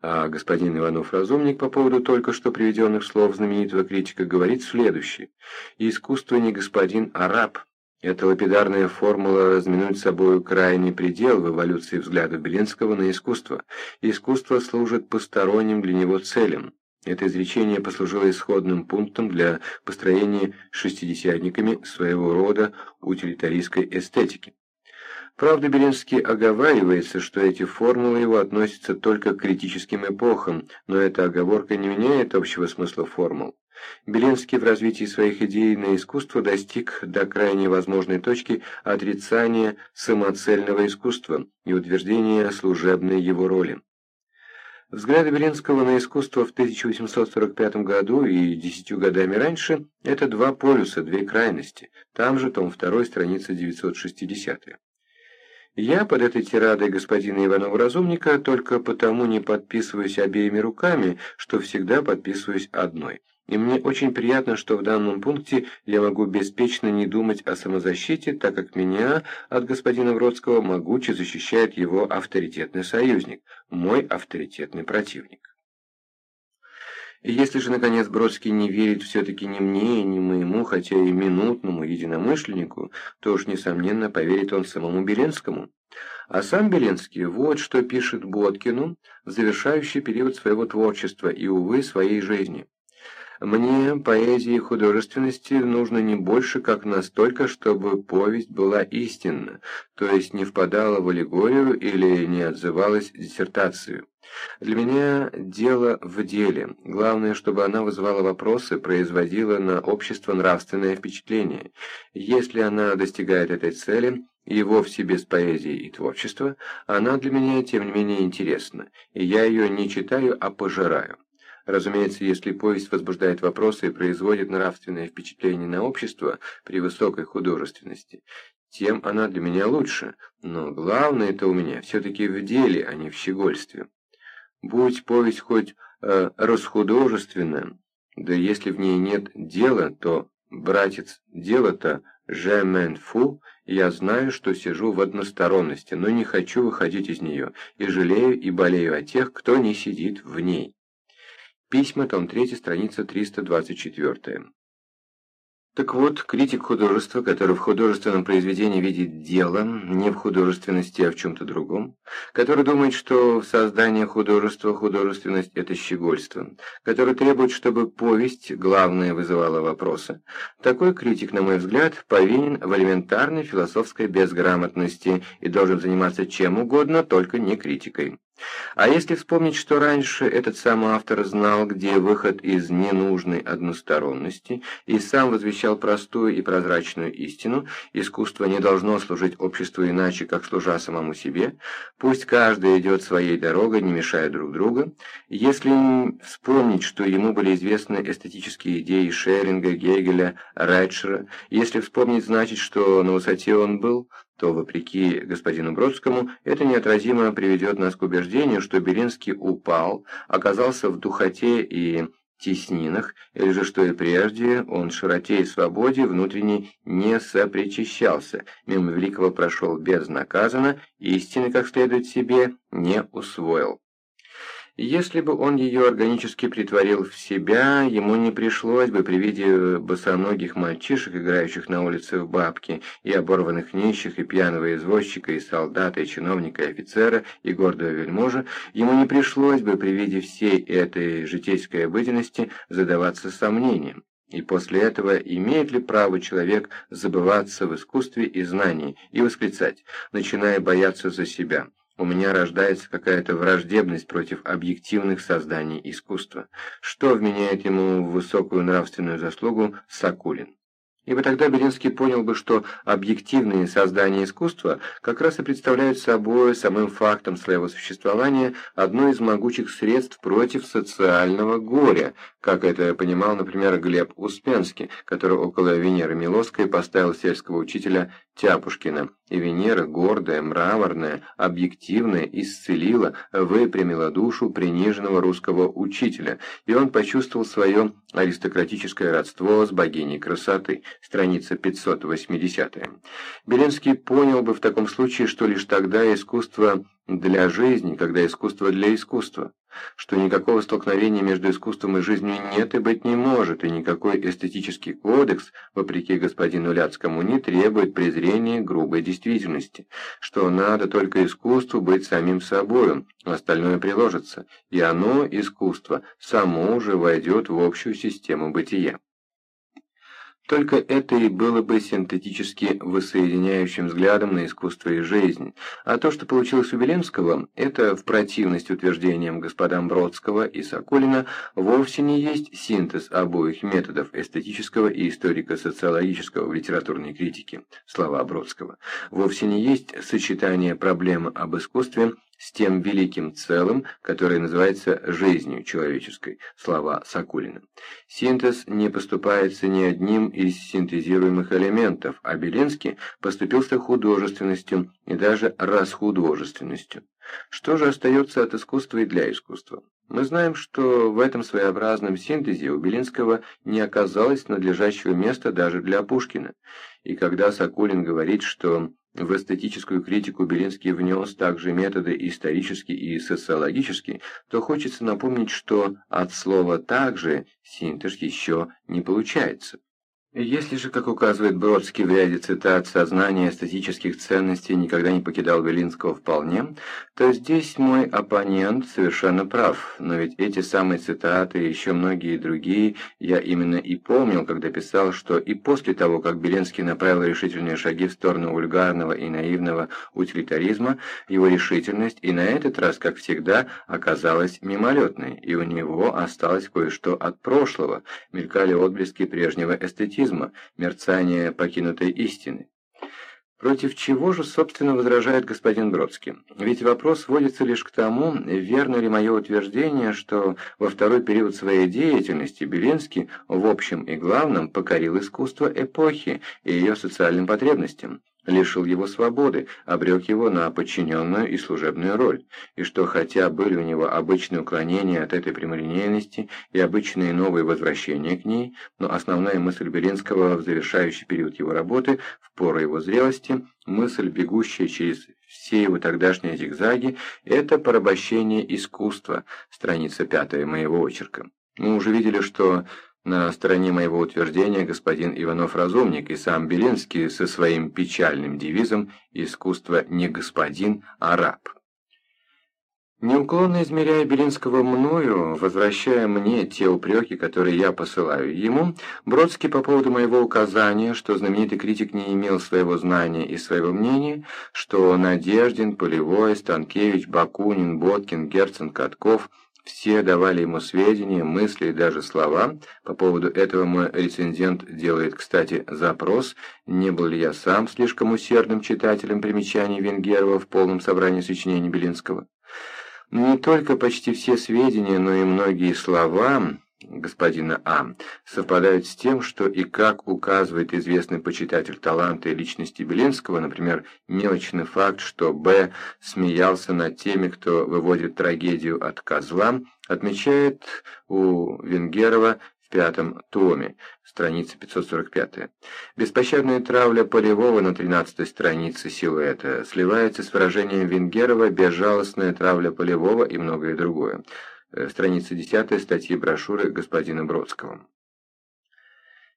А господин Иванов-разумник по поводу только что приведенных слов знаменитого критика говорит следующее. «Искусство не господин, а раб». Эта лапидарная формула разминует собой крайний предел в эволюции взгляда Белинского на искусство. Искусство служит посторонним для него целям. Это изречение послужило исходным пунктом для построения шестидесятниками своего рода утилитаристской эстетики. Правда, Белинский оговаривается, что эти формулы его относятся только к критическим эпохам, но эта оговорка не меняет общего смысла формул. Белинский в развитии своих идей на искусство достиг до крайней возможной точки отрицания самоцельного искусства и утверждения служебной его роли. Взгляды Белинского на искусство в 1845 году и десятью годами раньше – это два полюса, две крайности. Там же, том 2, страница 960 -я. Под этой тирадой господина Иванова-разумника только потому не подписываюсь обеими руками, что всегда подписываюсь одной. И мне очень приятно, что в данном пункте я могу беспечно не думать о самозащите, так как меня от господина Вродского могуче защищает его авторитетный союзник, мой авторитетный противник. Если же, наконец, Бродский не верит все-таки ни мне, ни моему, хотя и минутному единомышленнику, то уж, несомненно, поверит он самому Беленскому. А сам Беленский вот что пишет Боткину завершающий период своего творчества и, увы, своей жизни. Мне, поэзии и художественности, нужно не больше, как настолько, чтобы повесть была истинна, то есть не впадала в аллегорию или не отзывалась диссертацию. Для меня дело в деле. Главное, чтобы она вызывала вопросы, производила на общество нравственное впечатление. Если она достигает этой цели, и вовсе без поэзии и творчества, она для меня, тем не менее, интересна, и я ее не читаю, а пожираю. Разумеется, если повесть возбуждает вопросы и производит нравственное впечатление на общество при высокой художественности, тем она для меня лучше, но главное это у меня все-таки в деле, а не в щегольстве. Будь повесть хоть э, расхудожественная, да если в ней нет дела, то, братец, дело-то «же фу», я знаю, что сижу в односторонности, но не хочу выходить из нее, и жалею и болею о тех, кто не сидит в ней. Письма, том 3, страница 324. Так вот, критик художества, который в художественном произведении видит дело, не в художественности, а в чем-то другом, который думает, что в создании художества художественность – это щегольство, который требует, чтобы повесть, главное, вызывала вопросы, такой критик, на мой взгляд, повинен в элементарной философской безграмотности и должен заниматься чем угодно, только не критикой. А если вспомнить, что раньше этот самый автор знал, где выход из ненужной односторонности, и сам возвещал простую и прозрачную истину, искусство не должно служить обществу иначе, как служа самому себе, пусть каждый идет своей дорогой, не мешая друг друга, если вспомнить, что ему были известны эстетические идеи Шеринга, Гегеля, Райтшера, если вспомнить, значит, что на высоте он был, то, вопреки господину Бродскому, это неотразимо приведет нас к убеждению, что Белинский упал, оказался в духоте и теснинах, или же, что и прежде, он широте и свободе внутренне не сопричащался, мимо великого прошел безнаказанно, истины, как следует себе, не усвоил. Если бы он ее органически притворил в себя, ему не пришлось бы при виде босоногих мальчишек, играющих на улице в бабки, и оборванных нищих, и пьяного извозчика, и солдата, и чиновника, и офицера, и гордого вельможа, ему не пришлось бы при виде всей этой житейской обыденности задаваться сомнением. И после этого имеет ли право человек забываться в искусстве и знании и восклицать, начиная бояться за себя? У меня рождается какая-то враждебность против объективных созданий искусства, что вменяет ему высокую нравственную заслугу Сакулин. Ибо тогда Белинский понял бы, что объективные создания искусства как раз и представляют собой самым фактом своего существования одно из могучих средств против социального горя, как это понимал, например, Глеб Успенский, который около Венеры Милоской поставил сельского учителя Тяпушкина. И Венера, гордая, мраморная, объективная, исцелила, выпрямила душу приниженного русского учителя, и он почувствовал свое аристократическое родство с богиней красоты, страница 580. Белинский понял бы в таком случае, что лишь тогда искусство для жизни, когда искусство для искусства, что никакого столкновения между искусством и жизнью нет и быть не может, и никакой эстетический кодекс, вопреки господину Ляцкому, не требует презрения грубой действительности, что надо только искусству быть самим собою, остальное приложится, и оно, искусство, само уже войдет в общую систему бытия. Только это и было бы синтетически воссоединяющим взглядом на искусство и жизнь. А то, что получилось у Белинского, это в противность утверждениям господам Бродского и Соколина вовсе не есть синтез обоих методов эстетического и историко-социологического в литературной критике, слова Бродского. Вовсе не есть сочетание проблемы об искусстве с тем великим целым, которое называется жизнью человеческой, слова Сакулина. Синтез не поступается ни одним из синтезируемых элементов, а Белинский поступился художественностью и даже расхудожественностью. Что же остается от искусства и для искусства? Мы знаем, что в этом своеобразном синтезе у Белинского не оказалось надлежащего места даже для Пушкина. И когда Сокулин говорит, что в эстетическую критику Белинский внес также методы исторические и социологические, то хочется напомнить, что от слова «также» синтез еще не получается. Если же, как указывает Бродский в ряде цитат, сознание эстетических ценностей никогда не покидал Белинского вполне, то здесь мой оппонент совершенно прав, но ведь эти самые цитаты и еще многие другие я именно и помнил, когда писал, что и после того, как Белинский направил решительные шаги в сторону вульгарного и наивного утилитаризма, его решительность и на этот раз, как всегда, оказалась мимолетной, и у него осталось кое-что от прошлого, мелькали отблески прежнего эстетизма, спиритизма, мерцание покинутой истины. Против чего же, собственно, возражает господин Бродский? Ведь вопрос сводится лишь к тому, верно ли мое утверждение, что во второй период своей деятельности Белинский в общем и главном покорил искусство эпохи и ее социальным потребностям лишил его свободы, обрек его на подчиненную и служебную роль, и что хотя были у него обычные уклонения от этой прямолинейности и обычные новые возвращения к ней, но основная мысль Белинского в завершающий период его работы, в пору его зрелости, мысль, бегущая через все его тогдашние зигзаги, это порабощение искусства, страница пятая моего очерка. Мы уже видели, что на стороне моего утверждения господин Иванов-разумник и сам Белинский со своим печальным девизом «Искусство не господин, а раб». Неуклонно измеряя Белинского мною, возвращая мне те упреки, которые я посылаю ему, Бродский по поводу моего указания, что знаменитый критик не имел своего знания и своего мнения, что Надеждин, Полевой, Станкевич, Бакунин, Боткин, Герцен, Катков – все давали ему сведения, мысли и даже слова. По поводу этого мой рецензент делает, кстати, запрос, не был ли я сам слишком усердным читателем примечаний Венгерова в полном собрании сочинений Белинского. Не только почти все сведения, но и многие слова господина А. совпадают с тем, что и как указывает известный почитатель таланта и личности Белинского, например, мелочный факт, что Б. смеялся над теми, кто выводит трагедию от козла, отмечает у Венгерова в пятом томе, страница 545. Беспощадная травля Полевого на 13 странице силуэта сливается с выражением Венгерова «безжалостная травля Полевого» и многое другое. Э, страница 10 статьи брошюры господина Бродского.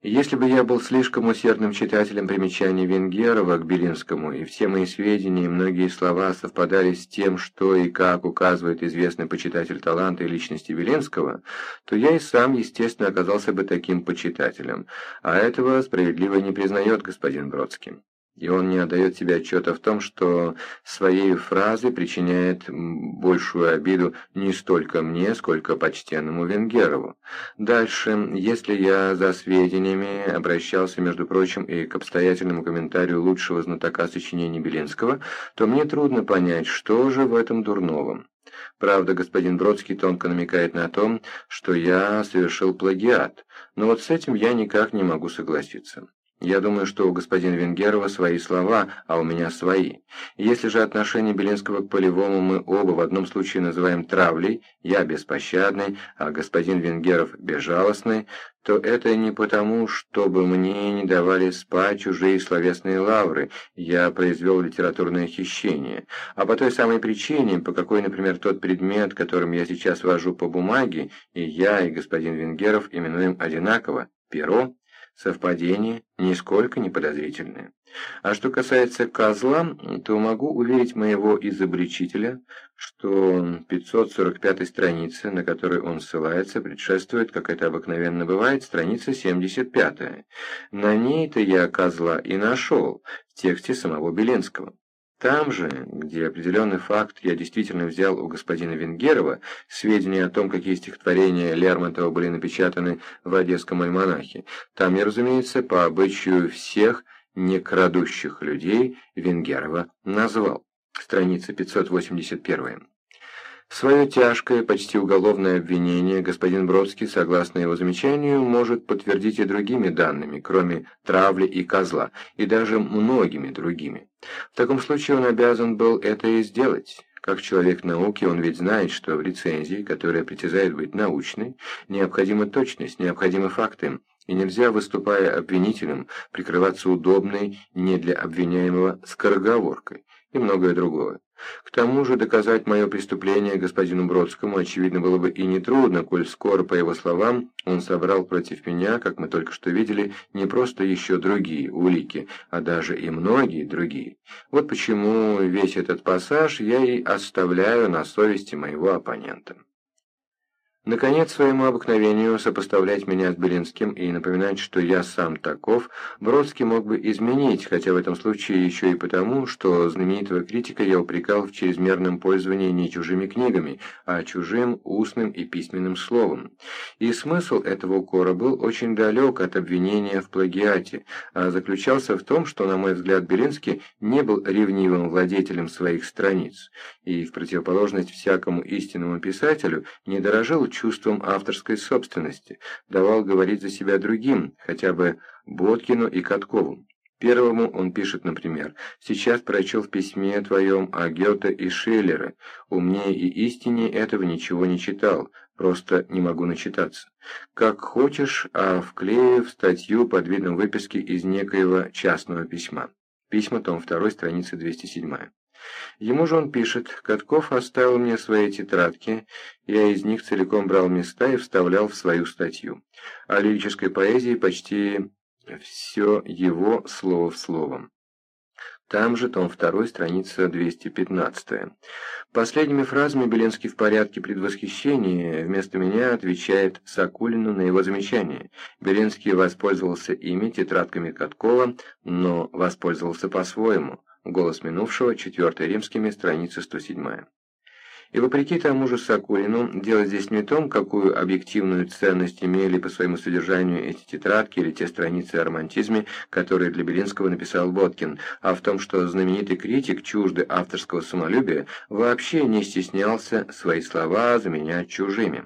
Если бы я был слишком усердным читателем примечаний Венгерова к Белинскому, и все мои сведения и многие слова совпадали с тем, что и как указывает известный почитатель таланта и личности Белинского, то я и сам, естественно, оказался бы таким почитателем, а этого справедливо не признает господин Бродский и он не отдает себе отчета в том, что своей фразой причиняет большую обиду не столько мне, сколько почтенному Венгерову. Дальше, если я за сведениями обращался, между прочим, и к обстоятельному комментарию лучшего знатока сочинений Белинского, то мне трудно понять, что же в этом дурного. Правда, господин Бродский тонко намекает на то, что я совершил плагиат, но вот с этим я никак не могу согласиться. Я думаю, что у господина Венгерова свои слова, а у меня свои. Если же отношение Белинского к Полевому мы оба в одном случае называем травлей, я беспощадный, а господин Венгеров безжалостный, то это не потому, чтобы мне не давали спать чужие словесные лавры, я произвел литературное хищение, а по той самой причине, по какой, например, тот предмет, которым я сейчас вожу по бумаге, и я, и господин Венгеров именуем одинаково, перо, Совпадение нисколько не подозрительное. А что касается козла, то могу уверить моего изобличителя, что 545 странице, на которой он ссылается, предшествует, как это обыкновенно бывает, страница 75. На ней-то я козла и нашел в тексте самого Беленского. Там же, где определенный факт я действительно взял у господина Венгерова, сведения о том, какие стихотворения Лермонтова были напечатаны в Одесском альманахе, там я, разумеется, по обычаю всех некрадущих людей Венгерова назвал. Страница 581. Свое тяжкое, почти уголовное обвинение господин Бродский, согласно его замечанию, может подтвердить и другими данными, кроме травли и козла, и даже многими другими. В таком случае он обязан был это и сделать. Как человек науки, он ведь знает, что в рецензии, которая притязает быть научной, необходима точность, необходимы факты, и нельзя, выступая обвинителем, прикрываться удобной, не для обвиняемого, скороговоркой и многое другое. К тому же доказать мое преступление господину Бродскому, очевидно, было бы и нетрудно, коль скоро, по его словам, он собрал против меня, как мы только что видели, не просто еще другие улики, а даже и многие другие. Вот почему весь этот пассаж я и оставляю на совести моего оппонента. Наконец, своему обыкновению сопоставлять меня с Белинским и напоминать, что я сам таков, Бродский мог бы изменить, хотя в этом случае еще и потому, что знаменитого критика я упрекал в чрезмерном пользовании не чужими книгами, а чужим устным и письменным словом. И смысл этого укора был очень далек от обвинения в плагиате, а заключался в том, что, на мой взгляд, Белинский не был ревнивым владетелем своих страниц, и в противоположность всякому истинному писателю не дорожил чувством авторской собственности, давал говорить за себя другим, хотя бы Боткину и Каткову. Первому он пишет, например, «Сейчас прочел в письме твоем о Гёте и Шиллере. Умнее и истине этого ничего не читал, просто не могу начитаться. Как хочешь, а вклею в статью под видом выписки из некоего частного письма». Письма, том 2, страница 207. Ему же он пишет, «Катков оставил мне свои тетрадки, я из них целиком брал места и вставлял в свою статью. О лирической поэзии почти все его слово в словом». Там же, том 2, страница 215. Последними фразами Беленский в порядке предвосхищения вместо меня отвечает Сакулину на его замечание. Беленский воспользовался ими, тетрадками Каткова, но воспользовался по-своему. Голос минувшего, 4 римскими, страница 107. И вопреки тому же Сакулину, дело здесь не в том, какую объективную ценность имели по своему содержанию эти тетрадки или те страницы о романтизме, которые для Белинского написал Боткин, а в том, что знаменитый критик, чужды авторского самолюбия, вообще не стеснялся свои слова заменять чужими.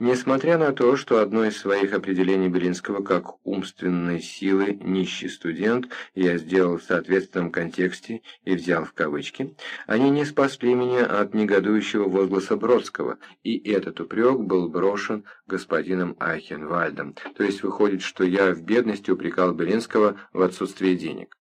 Несмотря на то, что одно из своих определений Белинского как умственной силы «нищий студент» я сделал в соответственном контексте и взял в кавычки, они не спасли меня от негодующего возгласа Бродского, и этот упрек был брошен господином Айхенвальдом, то есть выходит, что я в бедности упрекал Белинского в отсутствии денег.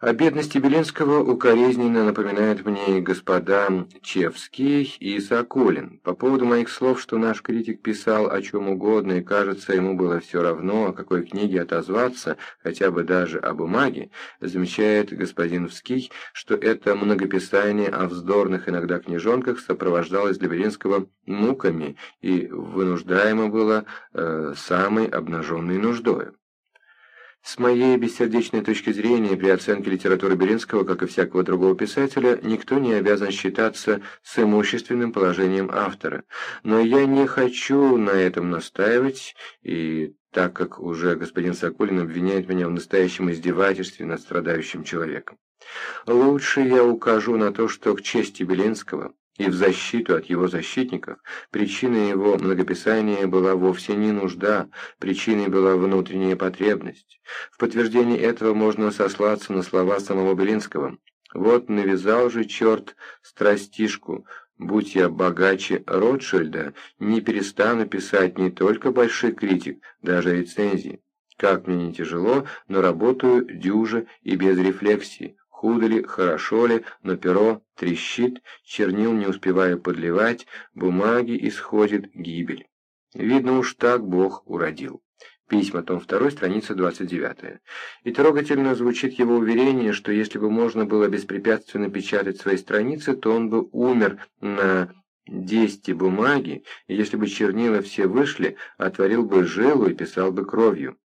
О бедности Белинского укоризненно напоминают мне господа Чевский и Соколин. По поводу моих слов, что наш критик писал о чем угодно, и кажется, ему было все равно, о какой книге отозваться, хотя бы даже о бумаге, замечает господин Вский, что это многописание о вздорных иногда книжонках сопровождалось для Белинского муками и вынуждаемо было э, самой обнаженной нуждою. С моей бессердечной точки зрения, при оценке литературы Беринского, как и всякого другого писателя, никто не обязан считаться с имущественным положением автора. Но я не хочу на этом настаивать, и так как уже господин Соколин обвиняет меня в настоящем издевательстве над страдающим человеком. Лучше я укажу на то, что к чести Белинского и в защиту от его защитников, причиной его многописания была вовсе не нужда, причиной была внутренняя потребность. В подтверждение этого можно сослаться на слова самого Белинского. «Вот навязал же черт страстишку, будь я богаче Ротшильда, не перестану писать не только большой критик, даже рецензии. Как мне не тяжело, но работаю дюже и без рефлексии, Худо ли, хорошо ли, но перо трещит, чернил не успевая подливать, бумаги исходит гибель. Видно уж так Бог уродил. Письма, том 2, страница 29. И трогательно звучит его уверение, что если бы можно было беспрепятственно печатать свои страницы, то он бы умер на десяти бумаги, и если бы чернила все вышли, отворил бы жилу и писал бы кровью.